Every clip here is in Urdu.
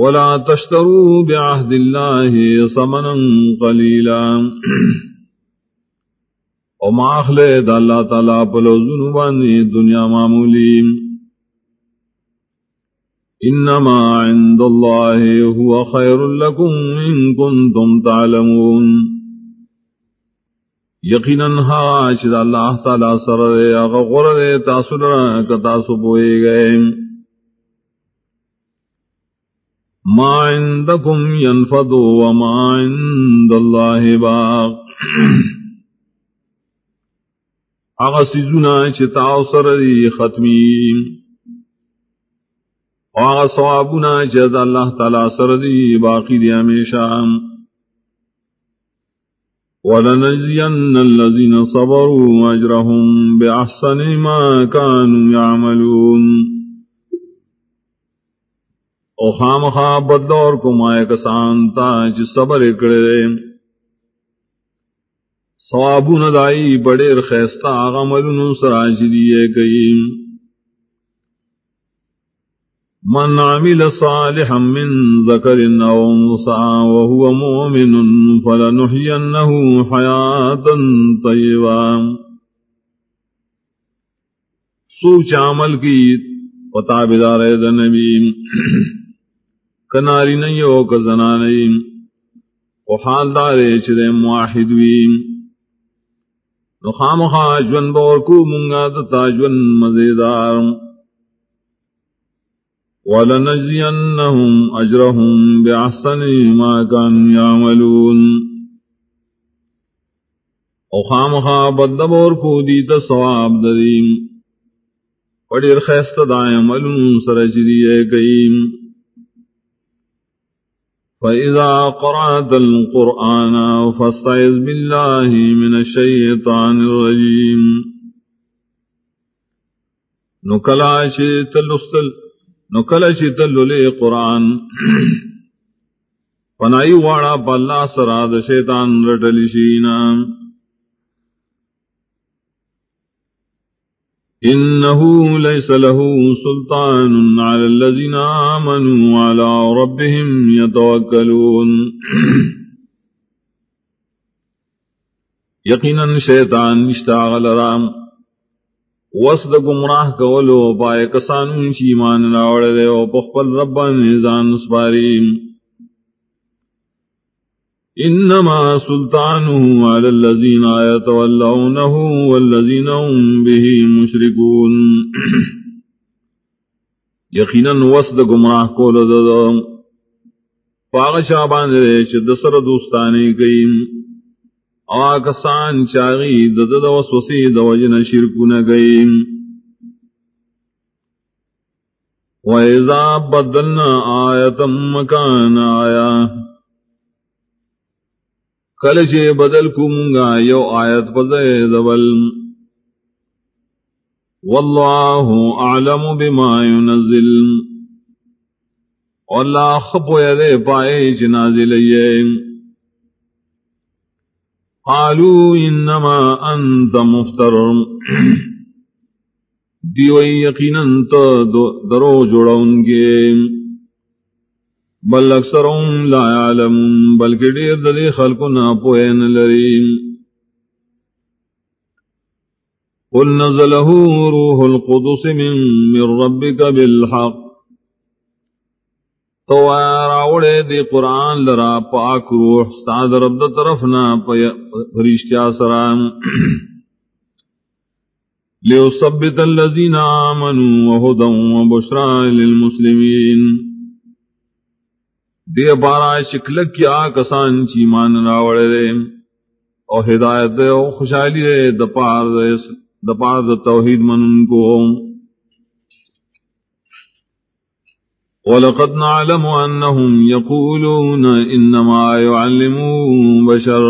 ولا تشتروا بعهد الله ثمنا قليلا. وما اخلد الله تعالى پلو ذنوبانی دنیا معمولی. انما عند الله هو خير لكم ان كنتم تعلمون. یقینا ها، چې الله تعالی سره هغه غره تاسو نه کتا سو پوي گئے ما عندكم ينفض وما عند الله باق. هغه سيزونه چې تاسو سره دي ختمي هغه ثوابونه چې الله تعالی سره دي باقي دي هميشه ولنجين الذين صبروا أجرهم بأحسن ما كانوا يعملون. او خام خواب بدلور کو مائے کسانتا جس صبر اکڑے سوابو ندائی بڑے رخیستا آغا ملنو سراج دیئے گئیم من عمل صالحا من ذكر أو انثى وهو مؤمن فلنحيينه حياة طيبة سوچ عمل کی پتا بدار نبی کناری نہیں ہو کزنا نہیں وہ حال دارے چرے معاہد ویم نخام خواہ جون بور منگا دتا جون مزیدار۔ ولنجزينهم أجرهم بأحسن ما كانوا يعملون۔ او خامخا بدبور کو دیتا ثواب دریم۔ پڑیر خیست دائم دائیں ملن سرجری کئیم فَإِذَا قَرَأْتَ الْقُرْآنَ فَاسْتَعِذْ بِاللَّهِ مِنَ الشَّيْطَانِ الرَّجِيمِ نکلا چیت لستل نو کل چی قرآن۔ پنائی واڑا پلا سراد شیطان شینا انہو لیس لہو سلطان علی اللذین آمنوا علی ربهم یتوکلون یقینا شیطان نشتاغل رام وس د گمراہ کولو پائے کسانو چی ایمان راوڑ دے او پخپل ربان نزان سپاری انما سلطانه على الذين يتولونه والذين هم به مشركون. یقینا وس د گمراہ کولو د پاغ شابان دے چ دسر دوستانی گئیم آکسان چاغی دد دو وسوسی دو وجن شرکو نگئی وَإِذَا بَدَّلْنَا آیَةً مَكَانَ آیا کل چے بدل کو یو آیت پدے دبل واللہ اعلم بما ينزل واللہ خپو یدے پائے چنازل یہ قالوا انما انت مفتر۔ دیو یقینا تو درو جوڑون گے۔ بل اکثرهم لا يعلم بلکہ دیر دلی خلق نہ پوین لریم قل نزله روح القدس من, من ربك بالحق. تو راوڑے دی قرآن لرا؟ پاک روح ساد رب دا طرف نا پریشتیا سرام لیو ثبت اللذین آمنوا وہدا وبشرا للمسلمین. دی بارا شکلک کیا کسان چی مان راوڑے دے او ہدایت دے او خوشحالی دے دپار دے دپار دا توحید منن کو۔ ولقد نعلم أنهم يقولون إنما يعلمون بشر۔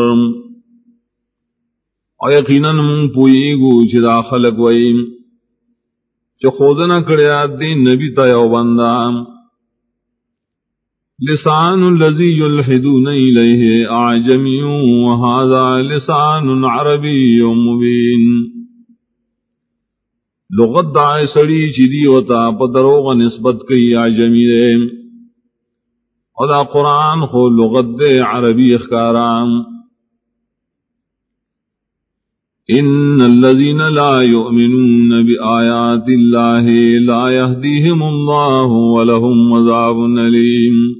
ويقينا من پوئیگو چدا خلق وئیم چو خودنا کڑیا دین نبی تا یو بندہ۔ لسان الذي يلحدون إليه أعجمي وهذا لسان عربي مبين. لغت دا سڑی چی وتا پا دروغ نسبت کئی آجمی دے. او دا قرآن خو لغت دے عربی اخکارام ان الذين لا يؤمنون بآيات الله لا يهديهم الله ولهم عذاب أليم.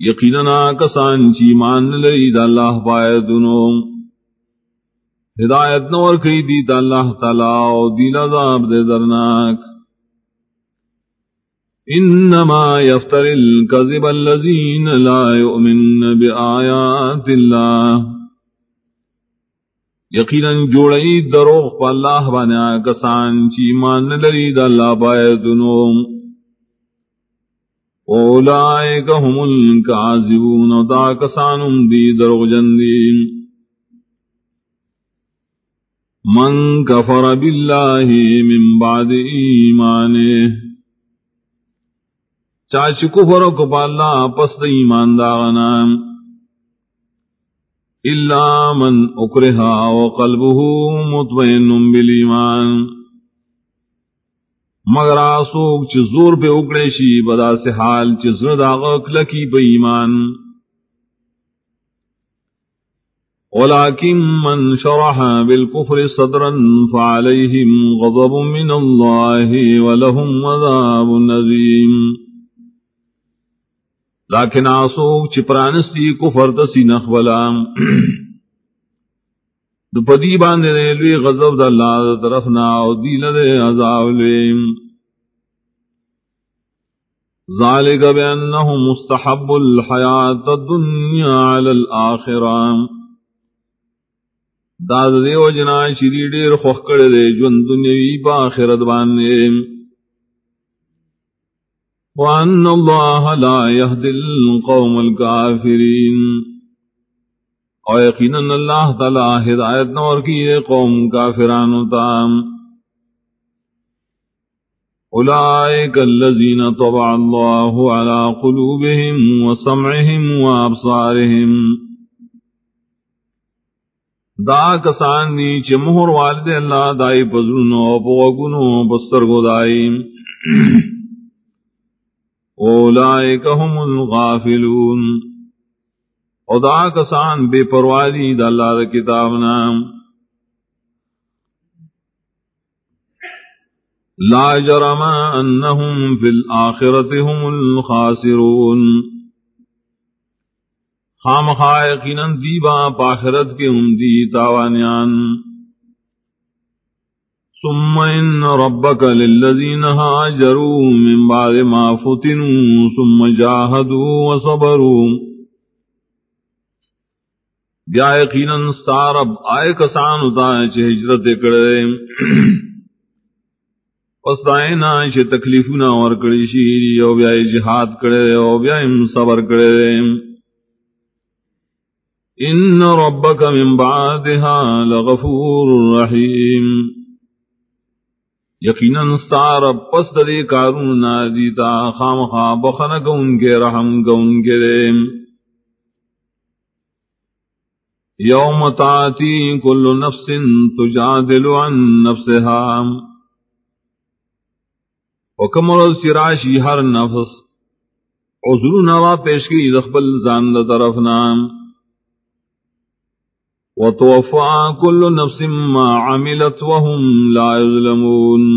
یقینا کسان چی مان لئی دا اللہ پایدنو ہدایت نور کئی دی، دا اللہ تعالی او دیل عذاب دے درناک۔ انما يفتر الكذب الذين لا يؤمنون بآيات الله یقیناً جوڑئی دروغ پا اللہ بانا کسان چی مان لری دا اللہ بایدنو اولائک هم الکازبون دا کسانم دی دروغ جندین من کفر باللہ من بعد ایمانے چاچ کفر کو پا اللہ پس ایمان داغنام إلا من أكره وقلبه مطمئن بالإيمان. مگر آسوک چی زور پہ اکڑے شی، بدا سے حال چی زرد آغاق لکی پہ ایمان۔ ولكن من شرح بالكفر صدرا فعليهم غضب من الله ولهم عذاب نذيم لیکن آسوک چپرانستی کفر تسی نخبلام دو پدی باندے دے، لوی غضب دا اللہ دا طرفنا او دیل دے عذاب لیم ذالک بینہم مستحب الحیات الدنیا علی الآخرام داد دے و وجنا شری دیر خوخ کردے جون دنیاوی با آخرت باندے۔ وأن الله لا يهدي القوم الكافرين۔ اور یقینا اللہ تعالی ہدایت نور کی قوم کافران تام۔ اولئک الذین طبع اللہ على قلوبهم وسمعهم وابصارهم دا کسان دی چھ مہر والد اللہ، دائی پزرنو پوگنو بسترگو دائی اولائک هم الغافلون۔ او دا کسان بے پروادی دا اللہ دا کتابنا لا جرم انہم فی الاخرت هم الخاسرون۔ خام خائقینا دیبا پاخرت کے ہم دی تاوانیان۔ ثم إن ربك للذين هاجروا من بعد ما فتنوا ثم جاهدوا وصبروا۔ بیا یقینا ستارب آئے کسان ہوتا ہے چھے ہجرت کرے پس دائنا چھے تکلیفنا اور کڑی شیری او بیا جہاد کرے او بیا صبر کرے ان ربك من بعدها لغفور رحيم یقیناً ستار پس دے کارون دیتا خام خواب بخن گون کے رحم گون کے دے یوم تاتی کل نفس تجادل عن نفسها. وکمر سراشی ہر نفس عذر نوا پیش کی دخبل زاند طرف نام وتوفى كل نفس ما عملت وهم لا يظلمون.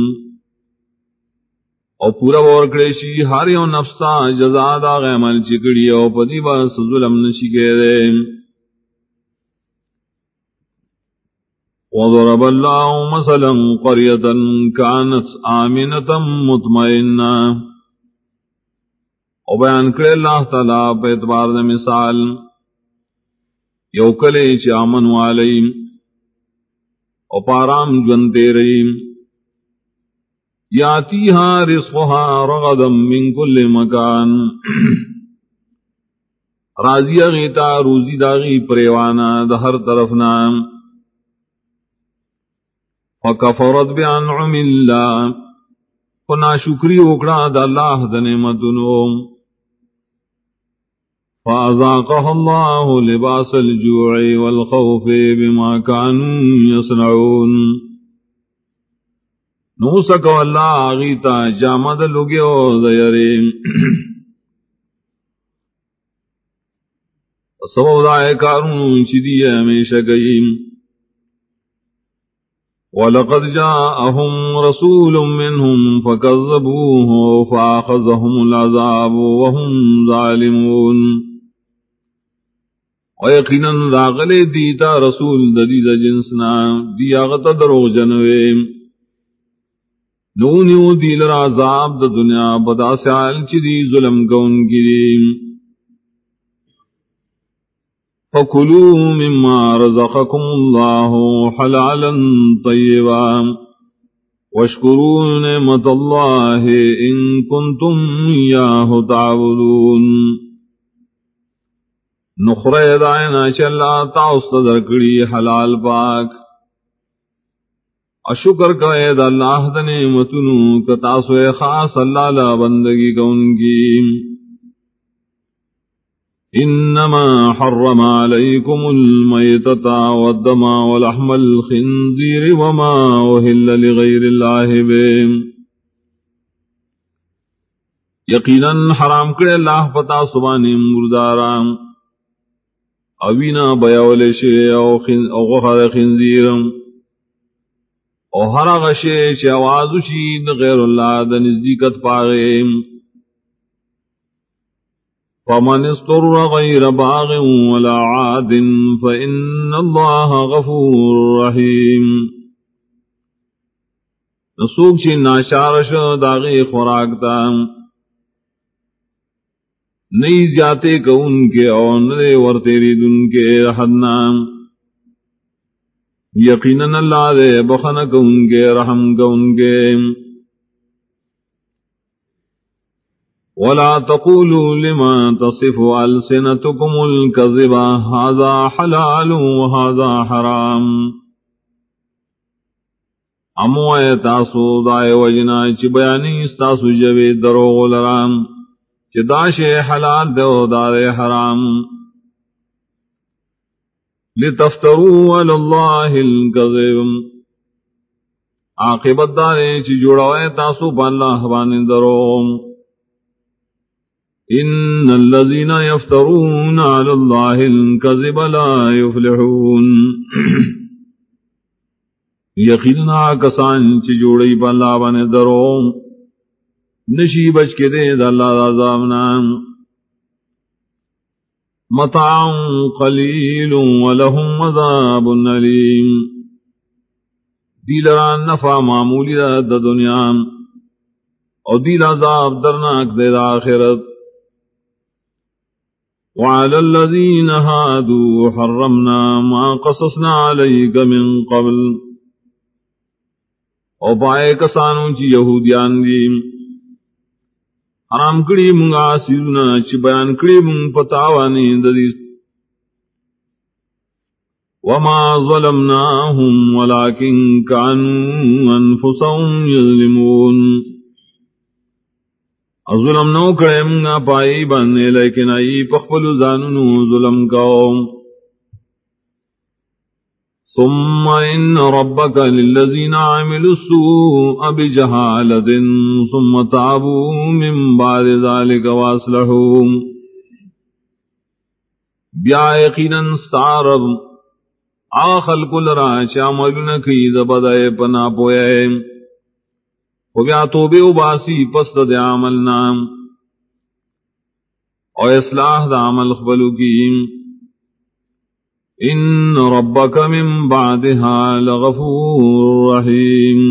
او پورا ور کړی ہر یو نفسا جزا دا غمل چکڑی او پدی با ظلم نشی کېره وضرب الله مثلا قرية كانت آمنة مطمئنة. او بیان کړی الله تعالی په مثال. یو کلے چامن والیم او پارام جنتے ریم یاتیها رزقها رغدا من کل مکان. راضی غیتا روزی داغی پریوانا دہر طرف نام وکفرت بانعم اللہ۔ فنا شکری اکڑا دا اللہ دا نعمتنو فازاقہ اللہ لباس الجوع والخوف بما كانوا یسنعون نوسکو اللہ آغیتا جامد لگیو زیرے۔ سبب دائے کارون چی دی ہمیشہ گئیم وَلَقَدْ جَاءَهُمْ رَسُولٌ مِّنْهُمْ فَكَذَّبُوهُ فَأَخَذَهُمُ الْعَذَابُ وَهُمْ ظَالِمُونَ. وَيَقِنًا راغلے دیتا رسول ددید جنسنا دیا غط دروغ جنوے نونیو دیل رازاب دا دنیا بدا سیال چی دی ظلم فكلوا مما رزقكم الله حلالا طيبا واشكروا نعمة الله إن كنتم إياه تعبدون نخرے دائنا چلا تاؤست درکڑی حلال پاک اشکر کا اید اللہ دنے متنو کتاسو خاص اللہ لا بندگی کون کی انما حرم عليكم الميتة والدم ولحم الخنزير وما أهل لغير الله بهم یقینا حرام کرے اللہ پتا سبانی مردارام اوینا بیاول شے او خن او غفر خنزیرم او ہر غشے چے آوازو شید غیر اللہ دا پاغیم. فمن استر غير باغ ولا عاد فإن الله غفور رحيم۔ نسوک چی ناشارش داغی خوراکتا نئی جاتے کا ان کے اور نئے ورتیری دن کے حدنا یقیناً اللہ دے بخن کا ان کے رحم کا ان کے۔ ولا تقولوا لما تصف ألسنتكم الكذب، هذا حلال وهذا حرام. امو اے تاسو دائے وجنا چی بیانی استاسو جوی دروغ لرام، چی داشے حلال دو دارے حرام. لتفتروا علی اللہ الكذب. عاقبت دارے چی جوڑوئے تاسو پا اللہ بانی دروغ. ان الذين يفترون على الله الكذب لا يفلحون. یقینا کسان چ جوڑی بلا بن درو. نشی بچ کے دے اللہ عذاب نام. متاع قلیل ولهم عذاب علیم. دیلران نفع معمولی دا دنیا. اور دیل عذاب درناک دے دا آخرت. وعلى الذين هادوا حرمنا ما قصصنا عليك من قبل. او پائے کسانو چی یہودیان دی. حرام کڑی منگا سیدنا چی بیان کڑی منگ پتاوانی ددی. وما ظلمناهم ولكن كانوا انفسهم يظلمون. ظلم نو کرے منگا پائی بننے لیکن آئی پخپل زاننو ظلم کاؤ ثم ان ربك للذين عملوا السوء بجهالة ثم تعبوا من بعد ذلك واصلحوا۔ بیا یقینا ستارب آخل کل را چاملن کی زبدائے پنا پوئے۔ ہو گیا تو بے اباسی پست دے عمل نام او اصلاح دا عمل خبلو کی ان ربک من بعدها لغفور رحیم.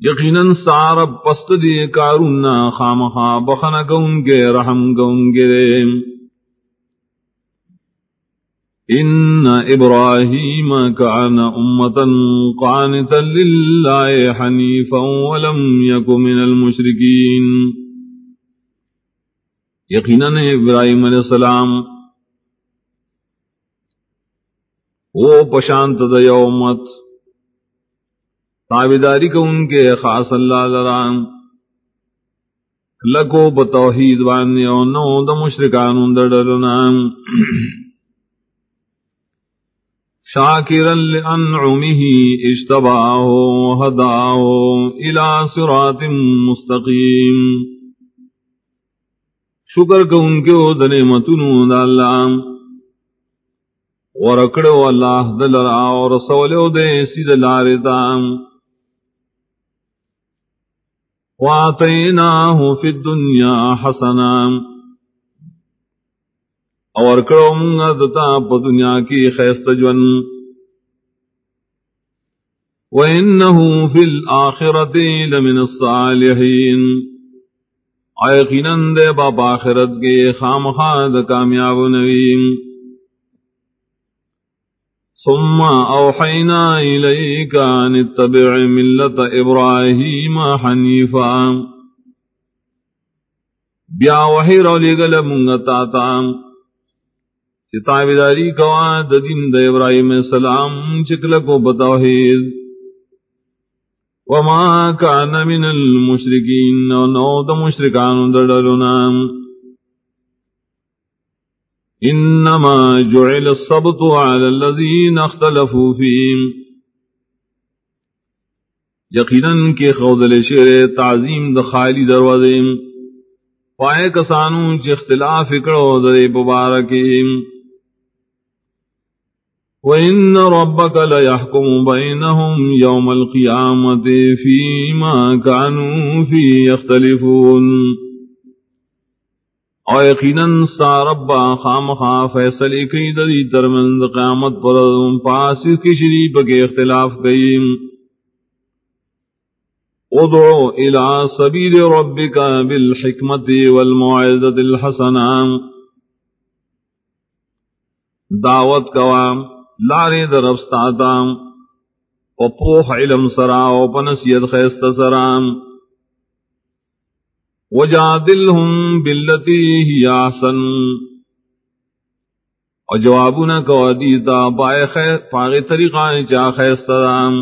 یقیناً سارب پست دی کارون خامخا بخنکون کے رحم گون گرے ان ابراہیم کان امتا قانتا للہ حنیفا ولم یک من المشرکین یقیناً ابراہیم علیہ السلام وہ پشانت دیو امت تابداری کو ان کے خاص اللہ لرام لکو بتوحید باننے اور نو دا مشرکان اندر شاكرا لأنعمه اشتباه وهداه إلى صراط مستقيم. شکر کو ان کے دنے متنو داللہ ورکڑو اللہ دلرا اور سولو دے سید لارتام واتیناہو فی الدنیا حسنا. اور کرو دتا پا دنیا کی خیست جون. وَإِنَّهُ فِي الْآخِرَةِ لَمِنَ الصَّالِحِينَ. آیقیناً دے باپ آخرت کے خام خاد کامیاب نویم ثم اوحینا الیک ان اتبع ملت ابراہیم حنیفا بیا وحی رولی گل منگتا تا کوا دین د ابراہیم السلام چکل کو بتوحید۔ وما كان من المشركين نو د مشرکان دڑلنا انما جعل الصبت على الذين اختلفوا فيه یقیناً کے خودل شیر تعظیم د خالی دروازے۔ پائے کسانوں چ اختلاف اکڑو در مبارکیم۔ وَإِنَّ رَبَّكَ لَيَحْكُمُ بَيْنَهُمْ يَوْمَ الْقِيَامَةِ فِي مَا كَانُوا فِي يَخْتَلِفُونَ او یقیناً ساربا خام خواہ فیصلے کی دری ترمند قیامت پر پاس کی شریف کے اختلاف گئی ادعو الى سبیل ربک بالحکمت والمعزت الحسنام دعوت قوام کوام لارے درفستاتام و پوح علم سرا، و پنسیت خیست سرام. وجادلہم باللتی ہی آسن و جوابنا کو دیتا، پائے خیر پاگے طریقہ چا خیست سرام.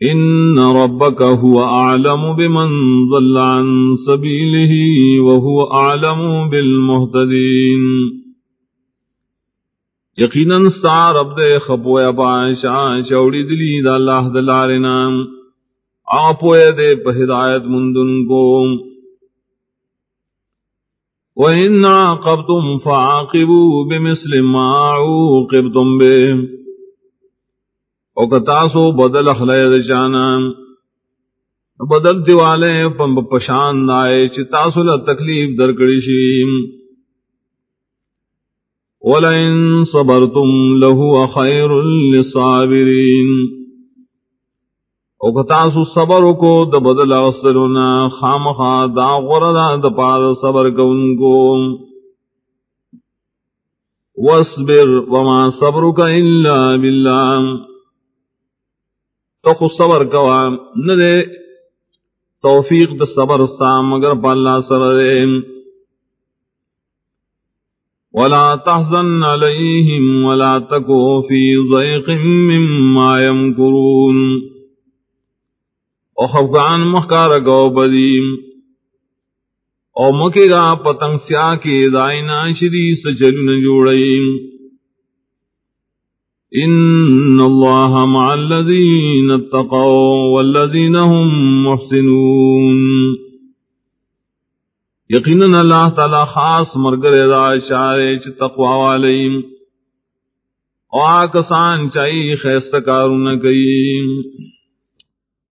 ان ربک هو اعلم بمن ضل عن سبیلہ وهو اعلم بالمہتدین. یقیناً سار اب دے خپو ابا شاہ چوڑی دلی دا اللہ دلارنا آپ دے پہ ہدایت مندن کو وَإِنْ عَاقَبْتُمْ فَعَاقِبُوا بِمِثْلِ مَا عُوقِبْتُمْ بِهِ. او کتاسو بدل اخلید چانا بدل دیوالے پشان دائے چی تاسو لتکلیف درکڑی شیم. ولئن صبرتم له خير للصابرين. او کتاسو صبر کو د بدل اصلنا خامخا دا غردا د پار صبر کونکو واصبر وما صبرك الا بالله. تو صبر کوا نہ توفیق د صبر سام مگر پاللہ سر ولا تحزن عليهم ولا تكو في ضيق مما يمكرون. او خفقان مخکار گو بدیم. او مکی گا پتنگ سیا کے دائنا شری سچلن جوڑیم ان اللہ مع الذین اتقوا والذین هم محسنون. یقیناً اللہ تعالی خاص مرگر دا اشارے چ تقوا والیم او آکسان چاہی خیست کارون کئی